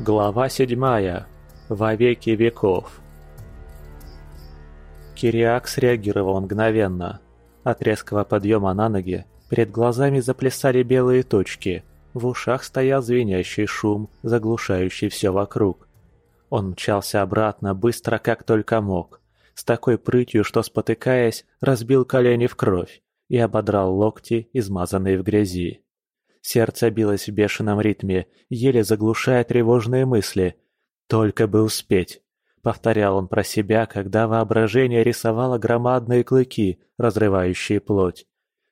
Глава седьмая. Во веки веков. Кириак среагировал мгновенно. От резкого подъема на ноги перед глазами заплясали белые точки, в ушах стоял звенящий шум, заглушающий все вокруг. Он мчался обратно быстро, как только мог, с такой прытью, что, спотыкаясь, разбил колени в кровь и ободрал локти, измазанные в грязи. Сердце билось в бешеном ритме, еле заглушая тревожные мысли. «Только бы успеть!» — повторял он про себя, когда воображение рисовало громадные клыки, разрывающие плоть.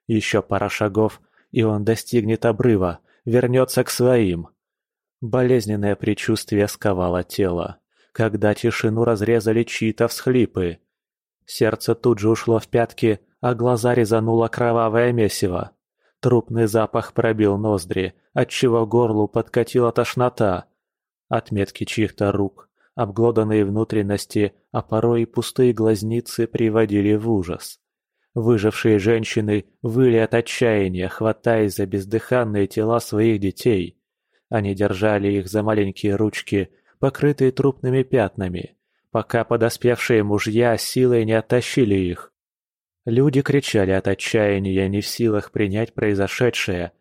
Еще пара шагов, и он достигнет обрыва, вернется к своим. Болезненное предчувствие сковало тело, когда тишину разрезали чьи-то всхлипы. Сердце тут же ушло в пятки, а глаза резануло кровавое месиво. Трупный запах пробил ноздри, отчего горлу подкатила тошнота. Отметки чьих-то рук, обглоданные внутренности, а порой и пустые глазницы приводили в ужас. Выжившие женщины выли от отчаяния, хватаясь за бездыханные тела своих детей. Они держали их за маленькие ручки, покрытые трупными пятнами, пока подоспевшие мужья силой не оттащили их. Люди кричали от отчаяния, не в силах принять произошедшее.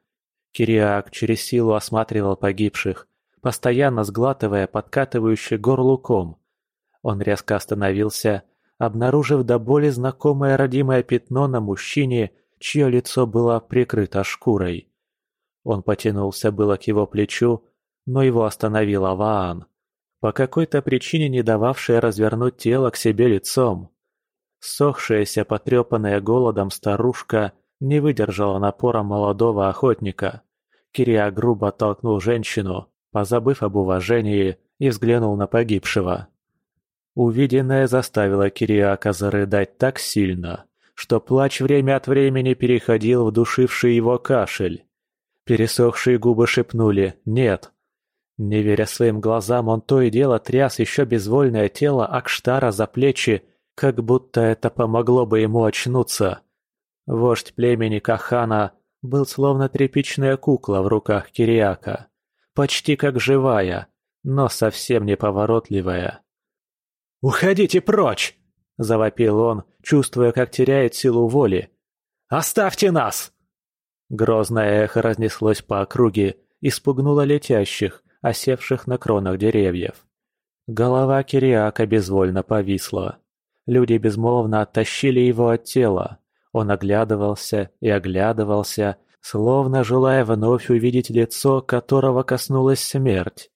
Кириак через силу осматривал погибших, постоянно сглатывая подкатывающий горлу ком. Он резко остановился, обнаружив до боли знакомое родимое пятно на мужчине, чье лицо было прикрыто шкурой. Он потянулся было к его плечу, но его остановил Аваан, по какой-то причине не дававшая развернуть тело к себе лицом. Сохшаяся, потрепанная голодом старушка не выдержала напора молодого охотника. Кирия грубо толкнул женщину, позабыв об уважении, и взглянул на погибшего. Увиденное заставило Кириака зарыдать так сильно, что плач время от времени переходил в душивший его кашель. Пересохшие губы шепнули «нет». Не веря своим глазам, он то и дело тряс еще безвольное тело Акштара за плечи как будто это помогло бы ему очнуться. Вождь племени Кахана был словно тряпичная кукла в руках Кириака, почти как живая, но совсем неповоротливая. «Уходите прочь!» – завопил он, чувствуя, как теряет силу воли. «Оставьте нас!» Грозное эхо разнеслось по округе и спугнуло летящих, осевших на кронах деревьев. Голова Кириака безвольно повисла. Люди безмолвно оттащили его от тела. Он оглядывался и оглядывался, словно желая вновь увидеть лицо, которого коснулась смерть.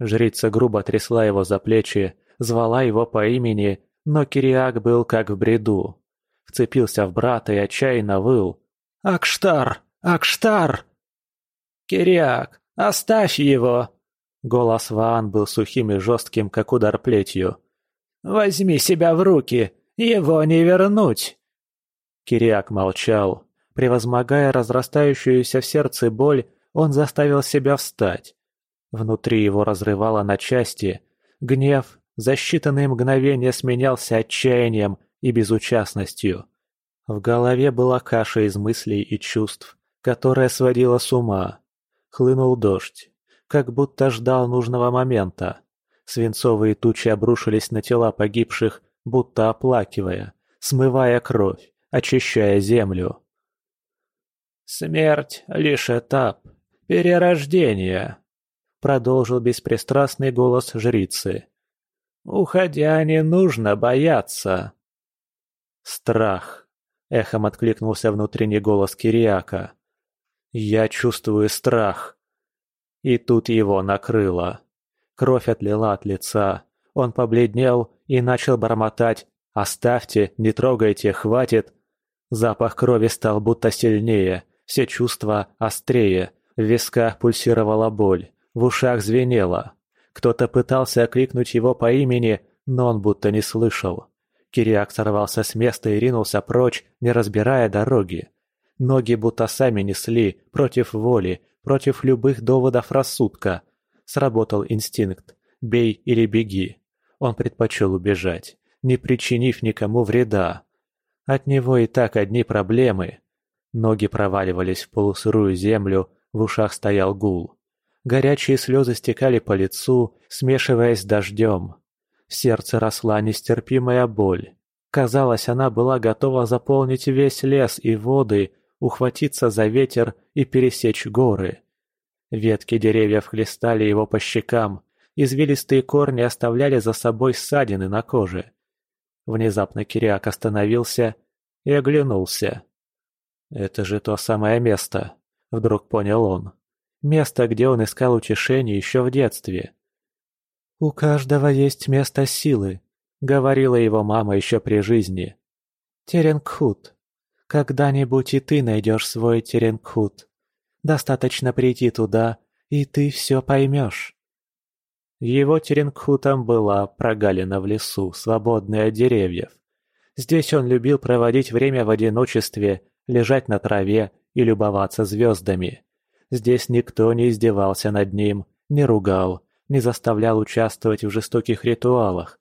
Жрица грубо трясла его за плечи, звала его по имени, но Кириак был как в бреду. Вцепился в брата и отчаянно выл. «Акштар! Акштар!» «Кириак, оставь его!» Голос Ваан был сухим и жестким, как удар плетью. Возьми себя в руки, его не вернуть!» Кириак молчал. Превозмогая разрастающуюся в сердце боль, он заставил себя встать. Внутри его разрывало на части. Гнев за считанные мгновения сменялся отчаянием и безучастностью. В голове была каша из мыслей и чувств, которая сводила с ума. Хлынул дождь, как будто ждал нужного момента. Свинцовые тучи обрушились на тела погибших, будто оплакивая, смывая кровь, очищая землю. «Смерть — лишь этап перерождения», — продолжил беспристрастный голос жрицы. «Уходя, не нужно бояться». «Страх», — эхом откликнулся внутренний голос Кириака. «Я чувствую страх». И тут его накрыло. Кровь отлила от лица. Он побледнел и начал бормотать «Оставьте, не трогайте, хватит!» Запах крови стал будто сильнее, все чувства острее, в висках пульсировала боль, в ушах звенело. Кто-то пытался окликнуть его по имени, но он будто не слышал. Кириак сорвался с места и ринулся прочь, не разбирая дороги. Ноги будто сами несли, против воли, против любых доводов рассудка. Сработал инстинкт «бей или беги». Он предпочел убежать, не причинив никому вреда. От него и так одни проблемы. Ноги проваливались в полусырую землю, в ушах стоял гул. Горячие слезы стекали по лицу, смешиваясь с дождем. В сердце росла нестерпимая боль. Казалось, она была готова заполнить весь лес и воды, ухватиться за ветер и пересечь горы. Ветки деревьев хлестали его по щекам, извилистые корни оставляли за собой ссадины на коже. Внезапно Кириак остановился и оглянулся. «Это же то самое место», — вдруг понял он. Место, где он искал утешение еще в детстве. «У каждого есть место силы», — говорила его мама еще при жизни. «Теренгхут. Когда-нибудь и ты найдешь свой Теренгхут. Достаточно прийти туда, и ты все поймешь». Его Теренгхутом была прогалина в лесу, свободная от деревьев. Здесь он любил проводить время в одиночестве, лежать на траве и любоваться звездами. Здесь никто не издевался над ним, не ругал, не заставлял участвовать в жестоких ритуалах.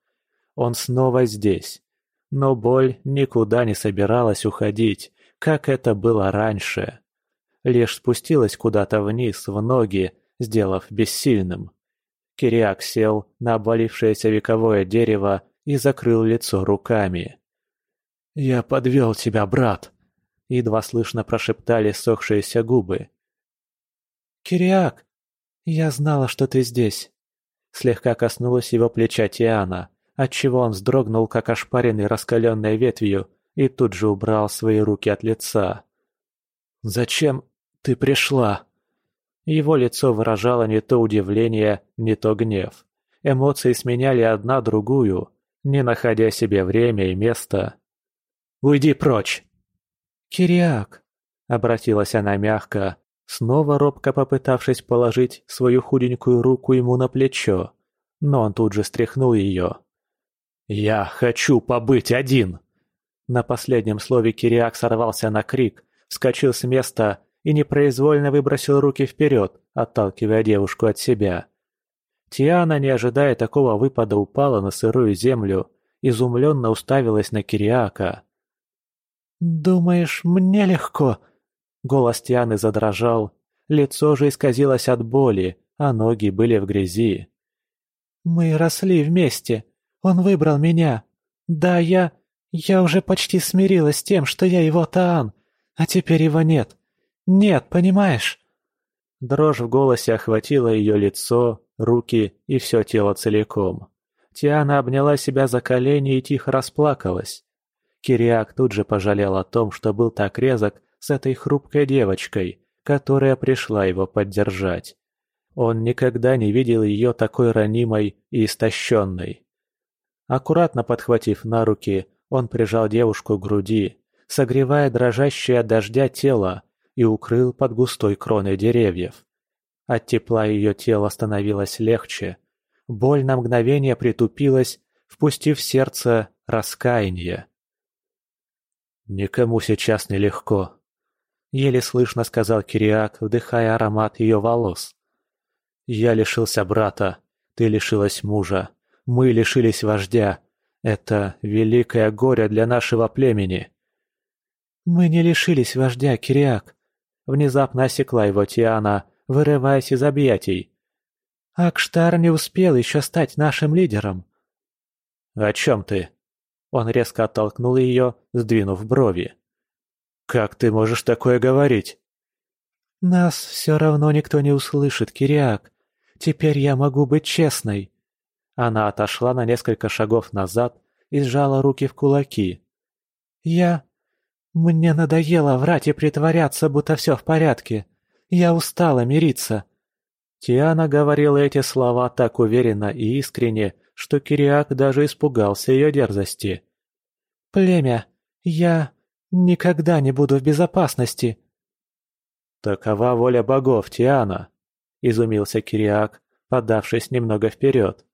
Он снова здесь. Но боль никуда не собиралась уходить, как это было раньше. Лишь спустилась куда-то вниз, в ноги, сделав бессильным. Кириак сел на обвалившееся вековое дерево и закрыл лицо руками. «Я подвел тебя, брат!» Едва слышно прошептали сохшиеся губы. «Кириак! Я знала, что ты здесь!» Слегка коснулась его плеча Тиана, отчего он вздрогнул, как ошпаренный раскаленной ветвью, и тут же убрал свои руки от лица. «Зачем ты пришла?» Его лицо выражало не то удивление, не то гнев. Эмоции сменяли одна другую, не находя себе время и места. «Уйди прочь!» «Кириак!» — обратилась она мягко, снова робко попытавшись положить свою худенькую руку ему на плечо, но он тут же стряхнул ее. «Я хочу побыть один!» На последнем слове Кириак сорвался на крик, вскочил с места и непроизвольно выбросил руки вперед, отталкивая девушку от себя. Тиана, не ожидая такого выпада, упала на сырую землю, изумленно уставилась на Кириака. «Думаешь, мне легко?» Голос Тианы задрожал, лицо же исказилось от боли, а ноги были в грязи. «Мы росли вместе. Он выбрал меня. Да, я... Я уже почти смирилась с тем, что я его Таан, а теперь его нет. Нет, понимаешь?» Дрожь в голосе охватила ее лицо, руки и все тело целиком. Тиана обняла себя за колени и тихо расплакалась. Кириак тут же пожалел о том, что был так резок с этой хрупкой девочкой, которая пришла его поддержать. Он никогда не видел ее такой ранимой и истощенной. Аккуратно подхватив на руки, он прижал девушку к груди, согревая дрожащее от дождя тело, и укрыл под густой кроной деревьев. От тепла ее тело становилось легче. Боль на мгновение притупилась, впустив в сердце раскаяние. «Никому сейчас нелегко», — еле слышно сказал Кириак, вдыхая аромат ее волос. «Я лишился брата, ты лишилась мужа, мы лишились вождя. Это великое горе для нашего племени». «Мы не лишились вождя, Кириак», — внезапно осекла его Тиана, вырываясь из объятий. «Акштар не успел еще стать нашим лидером». «О чем ты?» Он резко оттолкнул ее, сдвинув брови. «Как ты можешь такое говорить?» «Нас все равно никто не услышит, Кириак. Теперь я могу быть честной». Она отошла на несколько шагов назад и сжала руки в кулаки. «Я... Мне надоело врать и притворяться, будто все в порядке. Я устала мириться». Тиана говорила эти слова так уверенно и искренне, что Кириак даже испугался ее дерзости. «Племя, я никогда не буду в безопасности!» «Такова воля богов, Тиана!» — изумился Кириак, подавшись немного вперед.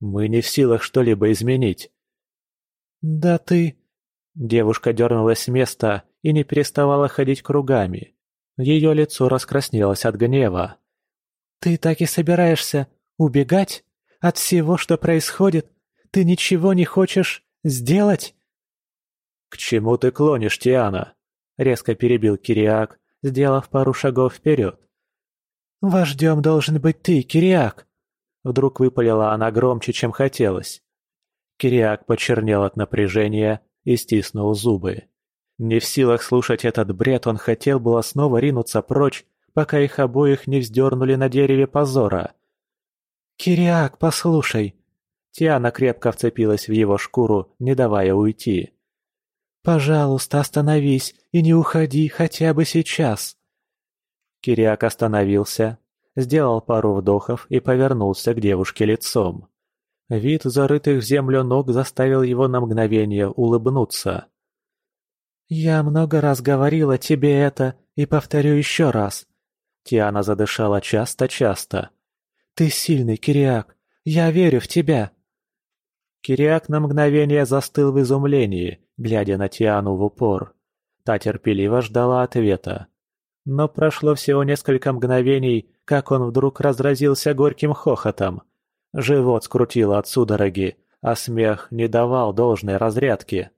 «Мы не в силах что-либо изменить». «Да ты...» Девушка дернулась с места и не переставала ходить кругами. Ее лицо раскраснелось от гнева. «Ты так и собираешься убегать?» От всего, что происходит, ты ничего не хочешь сделать?» «К чему ты клонишь, Тиана?» — резко перебил Кириак, сделав пару шагов вперед. «Вождем должен быть ты, Кириак!» Вдруг выпалила она громче, чем хотелось. Кириак почернел от напряжения и стиснул зубы. Не в силах слушать этот бред, он хотел было снова ринуться прочь, пока их обоих не вздернули на дереве позора. «Кириак, послушай!» Тиана крепко вцепилась в его шкуру, не давая уйти. «Пожалуйста, остановись и не уходи хотя бы сейчас!» Кириак остановился, сделал пару вдохов и повернулся к девушке лицом. Вид зарытых в землю ног заставил его на мгновение улыбнуться. «Я много раз говорила тебе это и повторю еще раз». Тиана задышала часто-часто. «Ты сильный, Кириак. Я верю в тебя». Кириак на мгновение застыл в изумлении, глядя на Тиану в упор. Та терпеливо ждала ответа. Но прошло всего несколько мгновений, как он вдруг разразился горьким хохотом. Живот скрутило от судороги, а смех не давал должной разрядки.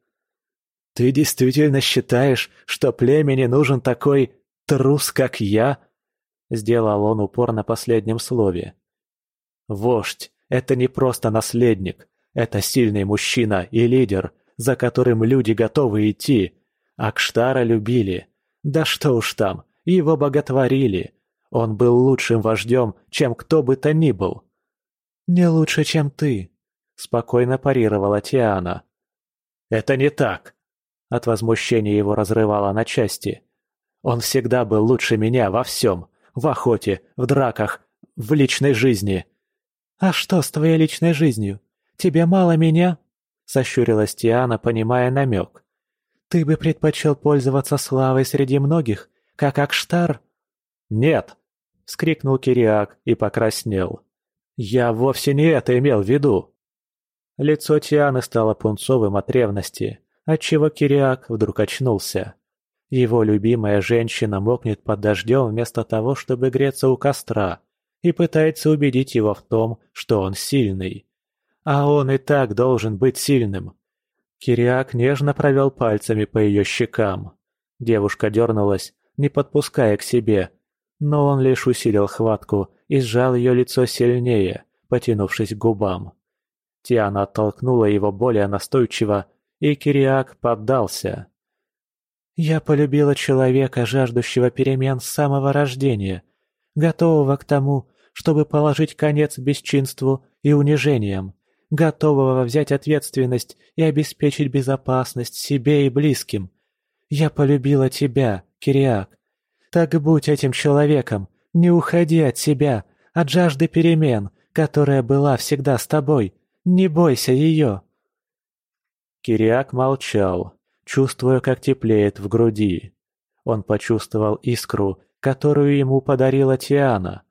«Ты действительно считаешь, что племени нужен такой трус, как я?» Сделал он упор на последнем слове. «Вождь — это не просто наследник, это сильный мужчина и лидер, за которым люди готовы идти. Акштара любили. Да что уж там, его боготворили. Он был лучшим вождем, чем кто бы то ни был. «Не лучше, чем ты», — спокойно парировала Тиана. «Это не так», — от возмущения его разрывало на части. «Он всегда был лучше меня во всем, в охоте, в драках, в личной жизни». «А что с твоей личной жизнью? Тебе мало меня?» — сощурилась Тиана, понимая намек. «Ты бы предпочел пользоваться славой среди многих, как Акштар?» «Нет!» — скрикнул Кириак и покраснел. «Я вовсе не это имел в виду!» Лицо Тианы стало пунцовым от ревности, отчего Кириак вдруг очнулся. Его любимая женщина мокнет под дождем вместо того, чтобы греться у костра, и пытается убедить его в том, что он сильный. А он и так должен быть сильным. Кириак нежно провел пальцами по ее щекам. Девушка дернулась, не подпуская к себе, но он лишь усилил хватку и сжал ее лицо сильнее, потянувшись к губам. Тиана оттолкнула его более настойчиво, и Кириак поддался. «Я полюбила человека, жаждущего перемен с самого рождения, готового к тому, чтобы положить конец бесчинству и унижениям, готового взять ответственность и обеспечить безопасность себе и близким. Я полюбила тебя, Кириак. Так будь этим человеком, не уходи от себя, от жажды перемен, которая была всегда с тобой. Не бойся ее. Кириак молчал, чувствуя, как теплеет в груди. Он почувствовал искру, которую ему подарила Тиана.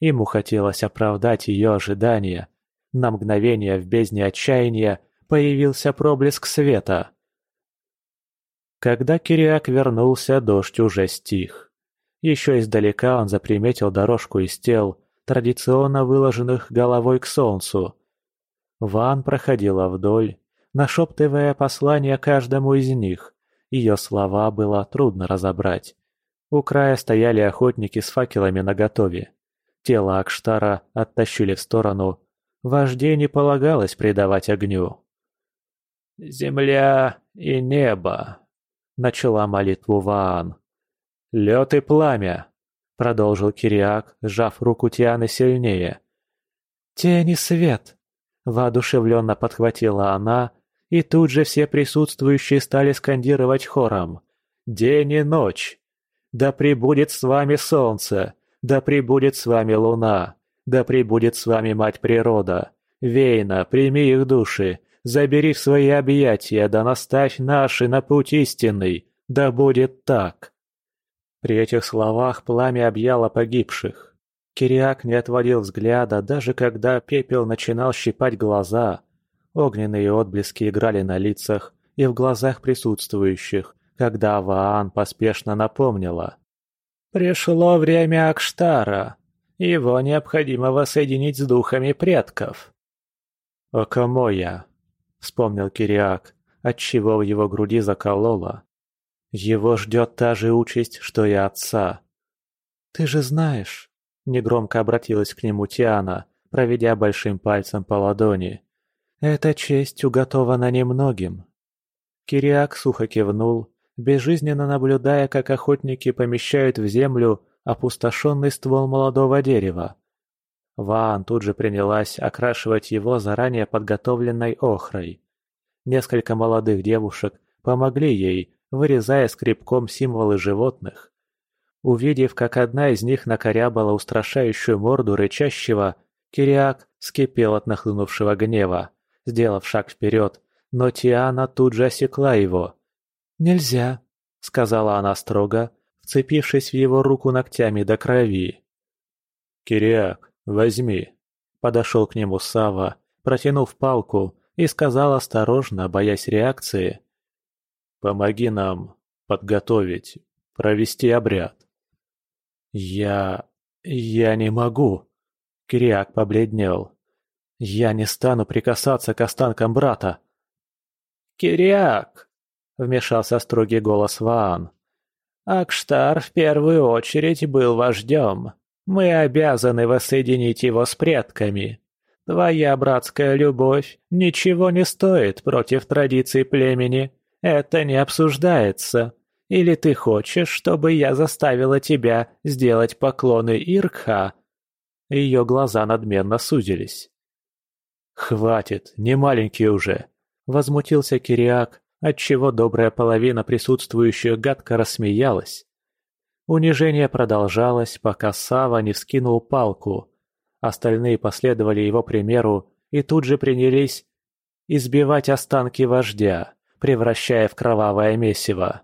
Ему хотелось оправдать ее ожидания. На мгновение в бездне отчаяния появился проблеск света. Когда Кириак вернулся, дождь уже стих. Еще издалека он заприметил дорожку из тел, традиционно выложенных головой к солнцу. Ван проходила вдоль, нашептывая послание каждому из них. Ее слова было трудно разобрать. У края стояли охотники с факелами наготове. Тело Акштара оттащили в сторону. Вожде не полагалось предавать огню. «Земля и небо», — начала молитву Ваан. «Лед и пламя», — продолжил Кириак, сжав руку Тианы сильнее. «Тень и свет», — воодушевленно подхватила она, и тут же все присутствующие стали скандировать хором. «День и ночь! Да пребудет с вами солнце! Да пребудет с вами луна! Да пребудет с вами мать природа! Вейна, прими их души! Забери в свои объятия, да наставь наши на путь истинный! Да будет так!» При этих словах пламя объяло погибших. Кириак не отводил взгляда, даже когда пепел начинал щипать глаза. Огненные отблески играли на лицах и в глазах присутствующих, когда Ваан поспешно напомнила. «Пришло время Акштара. Его необходимо воссоединить с духами предков». «Окамоя», — вспомнил Кириак, отчего в его груди закололо. Его ждет та же участь, что и отца. «Ты же знаешь», Негромко обратилась к нему Тиана, проведя большим пальцем по ладони. «Эта честь уготована немногим». Кириак сухо кивнул, безжизненно наблюдая, как охотники помещают в землю опустошенный ствол молодого дерева. Ваан тут же принялась окрашивать его заранее подготовленной охрой. Несколько молодых девушек помогли ей, вырезая скребком символы животных. Увидев, как одна из них накорябала устрашающую морду рычащего, Кириак скипел от нахлынувшего гнева, сделав шаг вперед, но Тиана тут же осекла его. «Нельзя», — сказала она строго, вцепившись в его руку ногтями до крови. «Кириак, возьми», — подошел к нему Сава, протянув палку, и сказал осторожно, боясь реакции. «Помоги нам подготовить, провести обряд». «Я... я не могу», — Кириак побледнел. «Я не стану прикасаться к останкам брата». «Кириак!» — вмешался строгий голос Ваан. «Акштар в первую очередь был вождем. Мы обязаны воссоединить его с предками. Твоя братская любовь ничего не стоит против традиций племени. Это не обсуждается. Или ты хочешь, чтобы я заставила тебя сделать поклоны Иркха?» Ее глаза надменно сузились. «Хватит, не маленький уже!» — возмутился Кириак, отчего добрая половина присутствующих гадко рассмеялась. Унижение продолжалось, пока Сава не вскинул палку. Остальные последовали его примеру и тут же принялись избивать останки вождя, превращая в кровавое месиво.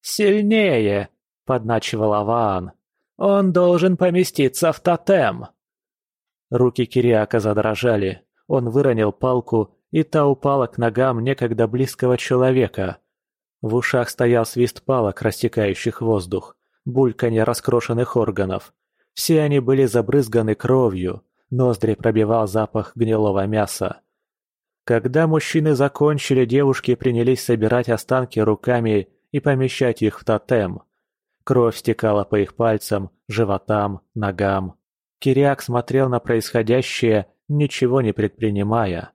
«Сильнее!» — подначивал Аваан. «Он должен поместиться в тотем!» Руки Кириака задрожали. Он выронил палку и та упала к ногам некогда близкого человека. В ушах стоял свист палок, рассекающих воздух, бульканье раскрошенных органов. Все они были забрызганы кровью, ноздри пробивал запах гнилого мяса. Когда мужчины закончили, девушки принялись собирать останки руками и помещать их в тотем. Кровь стекала по их пальцам, животам, ногам. Кириак смотрел на происходящее, ничего не предпринимая.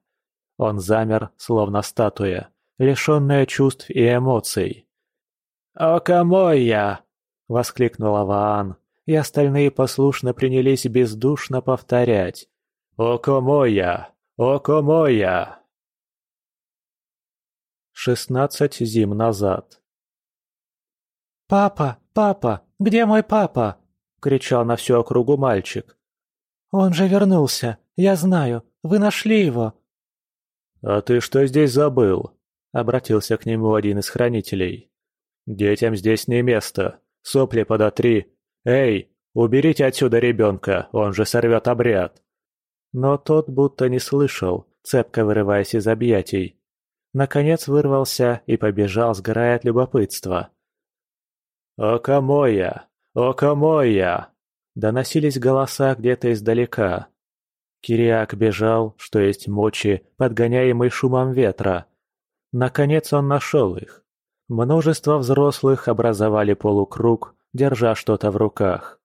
Он замер, словно статуя, лишенная чувств и эмоций. «Окамойя!» — воскликнула Ваан, и остальные послушно принялись бездушно повторять. «Окомоя! Окомоя!» Шестнадцать зим назад. «Папа! Папа! Где мой папа?» — кричал на всю округу мальчик. «Он же вернулся! Я знаю! Вы нашли его! «А ты что здесь забыл?» — обратился к нему один из хранителей. «Детям здесь не место. Сопли подотри. Эй, уберите отсюда ребенка, он же сорвет обряд!» Но тот будто не слышал, цепко вырываясь из объятий. Наконец вырвался и побежал, сгорая от любопытства. «Окамоя! Окамоя!» Доносились голоса где-то издалека. Кириак бежал, что есть мочи, подгоняемый шумом ветра. Наконец он нашел их. Множество взрослых образовали полукруг, держа что-то в руках.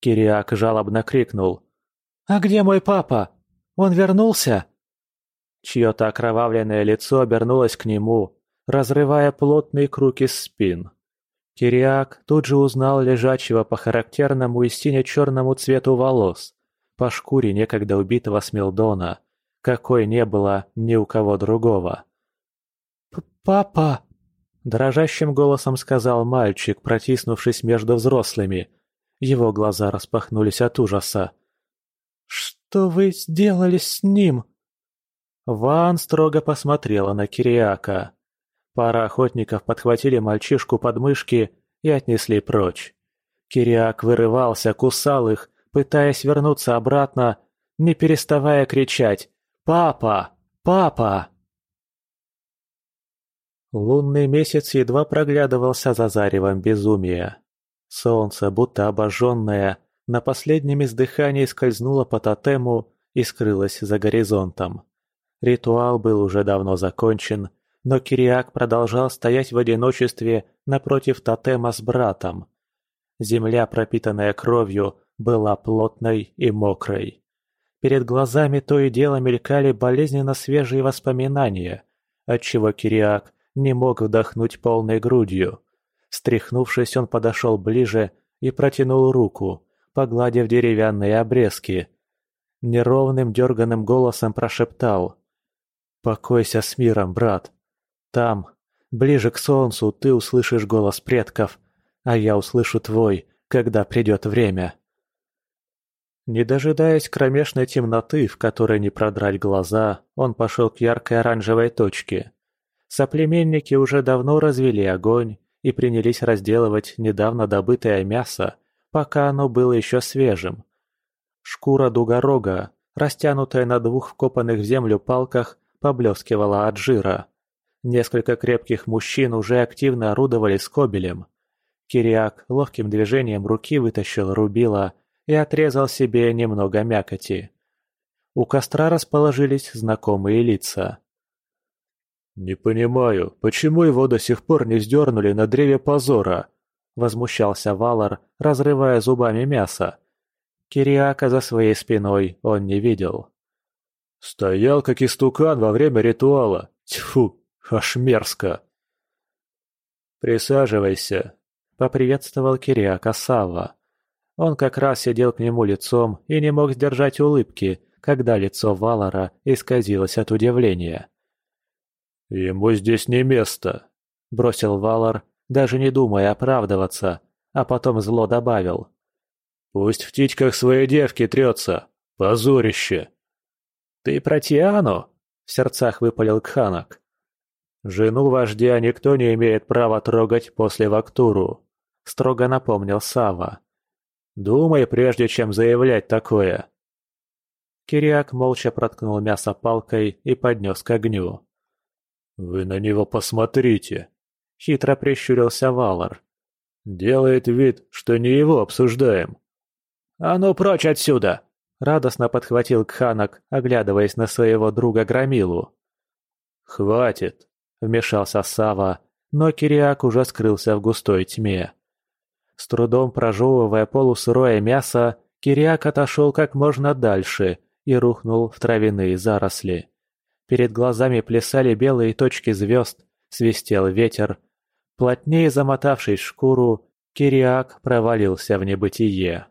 Кириак жалобно крикнул. «А где мой папа? Он вернулся?» Чье-то окровавленное лицо обернулось к нему, разрывая плотный круг из спин. Кириак тут же узнал лежачего по характерному и сине-черному цвету волос по шкуре некогда убитого Смилдона, какой не было ни у кого другого. «Папа!» – дрожащим голосом сказал мальчик, протиснувшись между взрослыми. Его глаза распахнулись от ужаса. «Что вы сделали с ним?» Ван строго посмотрела на Кириака. Пара охотников подхватили мальчишку под мышки и отнесли прочь. Кириак вырывался, кусал их, пытаясь вернуться обратно, не переставая кричать «Папа! Папа!». Лунный месяц едва проглядывался за заревом безумия. Солнце, будто обожженное, на последнем издыхании скользнуло по тотему и скрылось за горизонтом. Ритуал был уже давно закончен, но Кириак продолжал стоять в одиночестве напротив тотема с братом. Земля, пропитанная кровью, была плотной и мокрой. Перед глазами то и дело мелькали болезненно свежие воспоминания, отчего Кириак не мог вдохнуть полной грудью. Стряхнувшись, он подошел ближе и протянул руку, погладив деревянные обрезки. Неровным дерганным голосом прошептал. «Покойся с миром, брат. Там, ближе к солнцу, ты услышишь голос предков, а я услышу твой, когда придет время». Не дожидаясь кромешной темноты, в которой не продрать глаза, он пошел к яркой оранжевой точке. Соплеменники уже давно развели огонь и принялись разделывать недавно добытое мясо, пока оно было еще свежим. Шкура дугорога, растянутая на двух вкопанных в землю палках, поблескивала от жира. Несколько крепких мужчин уже активно орудовали скобелем. Кириак ловким движением руки вытащил рубила и отрезал себе немного мякоти. У костра расположились знакомые лица. «Не понимаю, почему его до сих пор не вздернули на древе позора?» – возмущался Валар, разрывая зубами мясо. Кириака за своей спиной он не видел. «Стоял как истукан во время ритуала. Тьфу, аж мерзко!» «Присаживайся», – поприветствовал Кириака Савва. Он как раз сидел к нему лицом и не мог сдержать улыбки, когда лицо Валара исказилось от удивления. «Ему здесь не место», — бросил Валар, даже не думая оправдываться, а потом зло добавил. «Пусть в птичках своей девки трется. Позорище!» «Ты про Тиану?» — в сердцах выпалил Кханок. «Жену вождя никто не имеет права трогать после Вактуру», — строго напомнил Сава. Думай, прежде чем заявлять такое. Кириак молча проткнул мясо палкой и поднес к огню. «Вы на него посмотрите!» — хитро прищурился Валар. «Делает вид, что не его обсуждаем». «А ну прочь отсюда!» — радостно подхватил Кханок, оглядываясь на своего друга Громилу. «Хватит!» — вмешался Сава, но Кириак уже скрылся в густой тьме. С трудом прожевывая полусырое мясо, Кириак отошел как можно дальше и рухнул в травяные заросли. Перед глазами плясали белые точки звезд, свистел ветер. Плотнее замотавшись шкуру, Кириак провалился в небытие.